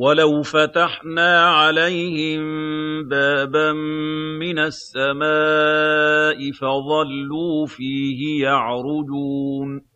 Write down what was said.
وَلَوْ فَتَحْنَا عَلَيْهِم بَابًا مِّنَ السَّمَاءِ فَظَلُّوا فِيهِ يَعْرُجُونَ